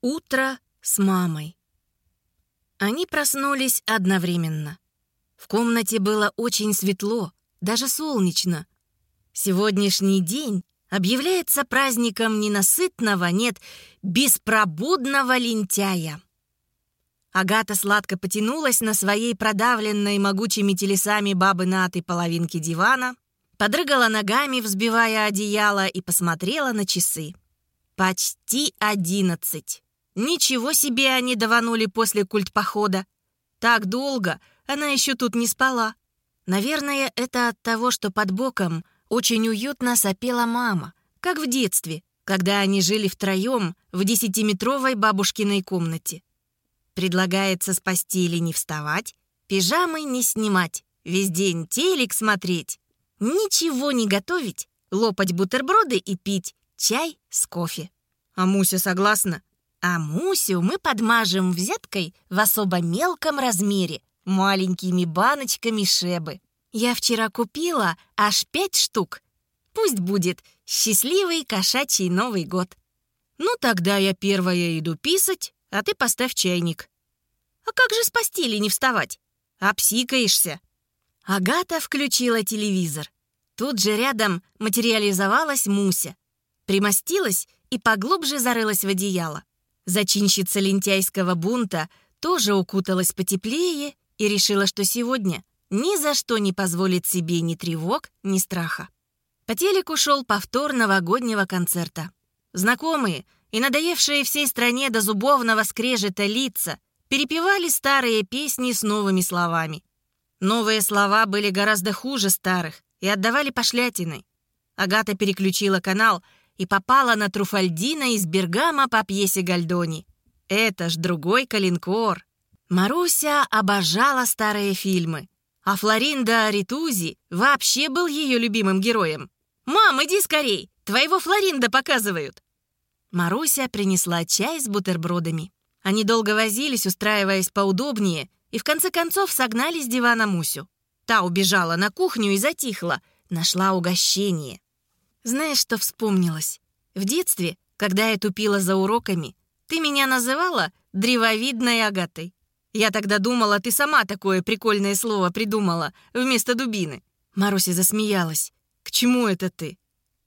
Утро с мамой. Они проснулись одновременно. В комнате было очень светло, даже солнечно. Сегодняшний день объявляется праздником ненасытного, нет, беспробудного лентяя. Агата сладко потянулась на своей продавленной могучими телесами бабы Наты половинке дивана, подрыгала ногами, взбивая одеяло, и посмотрела на часы. Почти одиннадцать. Ничего себе они даванули после культпохода. Так долго она еще тут не спала. Наверное, это от того, что под боком очень уютно сопела мама, как в детстве, когда они жили втроем в десятиметровой бабушкиной комнате. Предлагается с постели не вставать, пижамы не снимать, весь день телек смотреть, ничего не готовить, лопать бутерброды и пить чай с кофе. А Муся согласна? А Мусю мы подмажем взяткой в особо мелком размере, маленькими баночками шебы. Я вчера купила аж пять штук. Пусть будет счастливый кошачий Новый год. Ну, тогда я первая иду писать, а ты поставь чайник. А как же с постели не вставать? Обсикаешься. Агата включила телевизор. Тут же рядом материализовалась Муся. Примостилась и поглубже зарылась в одеяло. Зачинщица лентяйского бунта тоже укуталась потеплее и решила, что сегодня ни за что не позволит себе ни тревог, ни страха. По телеку шел повтор новогоднего концерта. Знакомые и надоевшие всей стране до зубовного скрежета лица перепевали старые песни с новыми словами. Новые слова были гораздо хуже старых и отдавали пошлятиной. Агата переключила канал — и попала на Труфальдина из Бергама по пьесе Гальдони. Это ж другой калинкор. Маруся обожала старые фильмы, а Флоринда Ритузи вообще был ее любимым героем. «Мам, иди скорей! Твоего Флоринда показывают!» Маруся принесла чай с бутербродами. Они долго возились, устраиваясь поудобнее, и в конце концов согнали с дивана Мусю. Та убежала на кухню и затихла, нашла угощение. Знаешь, что вспомнилось? В детстве, когда я тупила за уроками, ты меня называла древовидной Агатой. Я тогда думала, ты сама такое прикольное слово придумала вместо дубины. Маруся засмеялась. К чему это ты?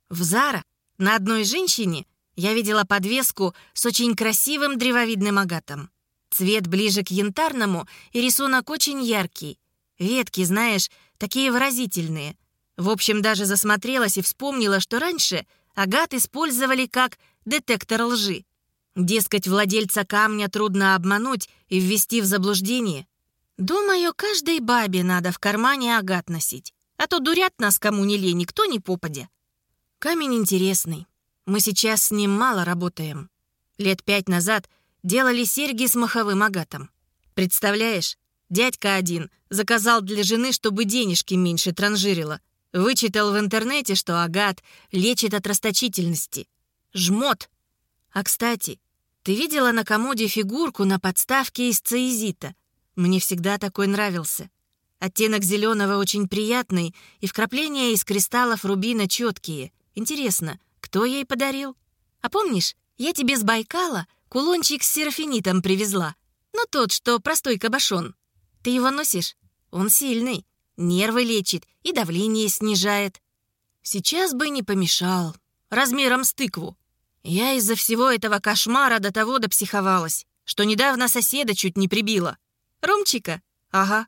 В Зара на одной женщине я видела подвеску с очень красивым древовидным агатом. Цвет ближе к янтарному и рисунок очень яркий. Ветки, знаешь, такие выразительные. В общем, даже засмотрелась и вспомнила, что раньше агат использовали как детектор лжи. Дескать, владельца камня трудно обмануть и ввести в заблуждение. Думаю, каждой бабе надо в кармане агат носить, а то дурят нас кому не лень, никто не попадя. Камень интересный. Мы сейчас с ним мало работаем. Лет пять назад делали серьги с маховым агатом. Представляешь, дядька один заказал для жены, чтобы денежки меньше транжирила — Вычитал в интернете, что агат лечит от расточительности. Жмот. А, кстати, ты видела на комоде фигурку на подставке из цеизита? Мне всегда такой нравился. Оттенок зеленого очень приятный, и вкрапления из кристаллов рубина четкие. Интересно, кто ей подарил? А помнишь, я тебе с Байкала кулончик с серафинитом привезла? Ну, тот, что простой кабошон. Ты его носишь? Он сильный нервы лечит и давление снижает. Сейчас бы не помешал, размером с тыкву. Я из-за всего этого кошмара до того допсиховалась, что недавно соседа чуть не прибила. Ромчика? Ага.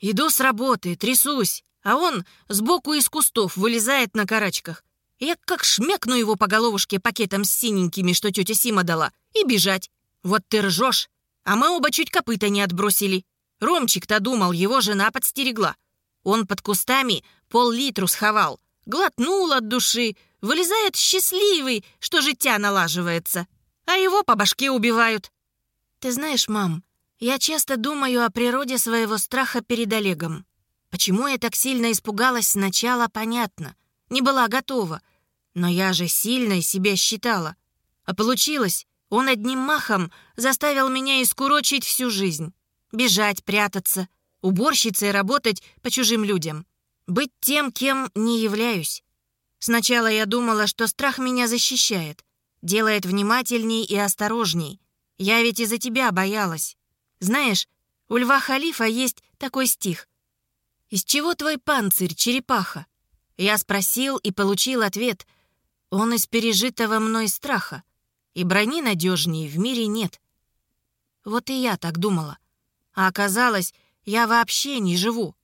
Иду с работы, трясусь, а он сбоку из кустов вылезает на карачках. Я как шмякну его по головушке пакетом с синенькими, что тетя Сима дала, и бежать. Вот ты ржешь, а мы оба чуть копыта не отбросили. Ромчик-то думал, его жена подстерегла. Он под кустами пол-литру сховал, глотнул от души, вылезает счастливый, что життя налаживается, а его по башке убивают. Ты знаешь, мам, я часто думаю о природе своего страха перед Олегом. Почему я так сильно испугалась сначала, понятно. Не была готова. Но я же сильной себя считала. А получилось, он одним махом заставил меня искурочить всю жизнь. Бежать, прятаться, уборщицей работать по чужим людям. Быть тем, кем не являюсь. Сначала я думала, что страх меня защищает, делает внимательней и осторожней. Я ведь из-за тебя боялась. Знаешь, у Льва Халифа есть такой стих. «Из чего твой панцирь, черепаха?» Я спросил и получил ответ. Он из пережитого мной страха. И брони надежнее в мире нет. Вот и я так думала. А оказалось, я вообще не живу.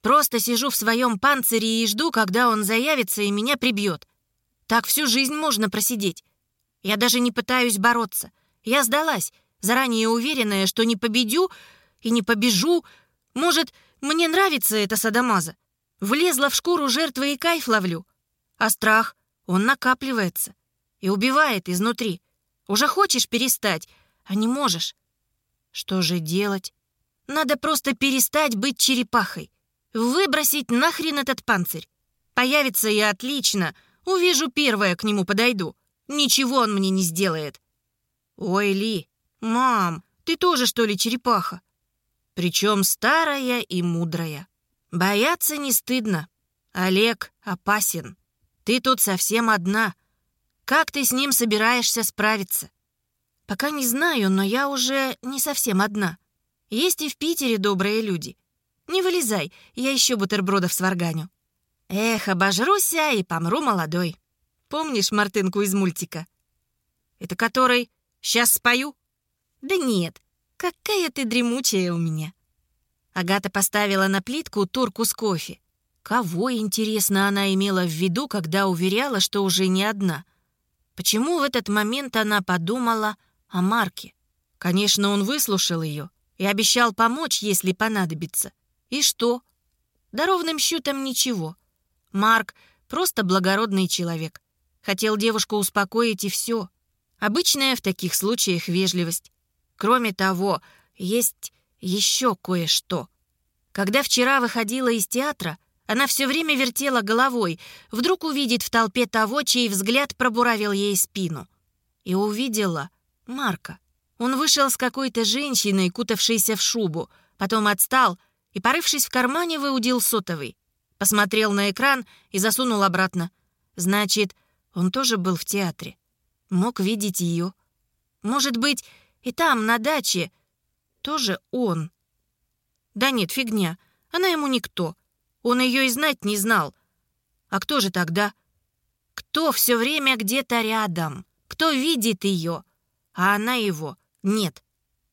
Просто сижу в своем панцире и жду, когда он заявится и меня прибьет. Так всю жизнь можно просидеть. Я даже не пытаюсь бороться. Я сдалась, заранее уверенная, что не победю и не побежу. Может, мне нравится эта садомаза. Влезла в шкуру жертвы и кайф ловлю. А страх, он накапливается и убивает изнутри. Уже хочешь перестать, а не можешь. Что же делать? Надо просто перестать быть черепахой. Выбросить нахрен этот панцирь. Появится и отлично. Увижу первое, к нему подойду. Ничего он мне не сделает. Ой, Ли, мам, ты тоже, что ли, черепаха? Причем старая и мудрая. Бояться не стыдно. Олег опасен. Ты тут совсем одна. Как ты с ним собираешься справиться? Пока не знаю, но я уже не совсем одна. Есть и в Питере добрые люди. Не вылезай, я еще бутербродов сварганю. Эх, обожруся и помру молодой. Помнишь Мартынку из мультика? Это который «Сейчас спою»? Да нет, какая ты дремучая у меня. Агата поставила на плитку турку с кофе. Кого, интересно, она имела в виду, когда уверяла, что уже не одна? Почему в этот момент она подумала о Марке? Конечно, он выслушал ее и обещал помочь, если понадобится. И что? Да ровным счетом ничего. Марк просто благородный человек. Хотел девушку успокоить и все. Обычная в таких случаях вежливость. Кроме того, есть еще кое-что. Когда вчера выходила из театра, она все время вертела головой, вдруг увидит в толпе того, чей взгляд пробуравил ей спину. И увидела Марка. Он вышел с какой-то женщиной, кутавшейся в шубу, потом отстал и, порывшись в кармане, выудил сотовый. Посмотрел на экран и засунул обратно. Значит, он тоже был в театре. Мог видеть ее. Может быть, и там, на даче, тоже он. Да нет, фигня. Она ему никто. Он ее и знать не знал. А кто же тогда? Кто все время где-то рядом? Кто видит ее? А она его нет.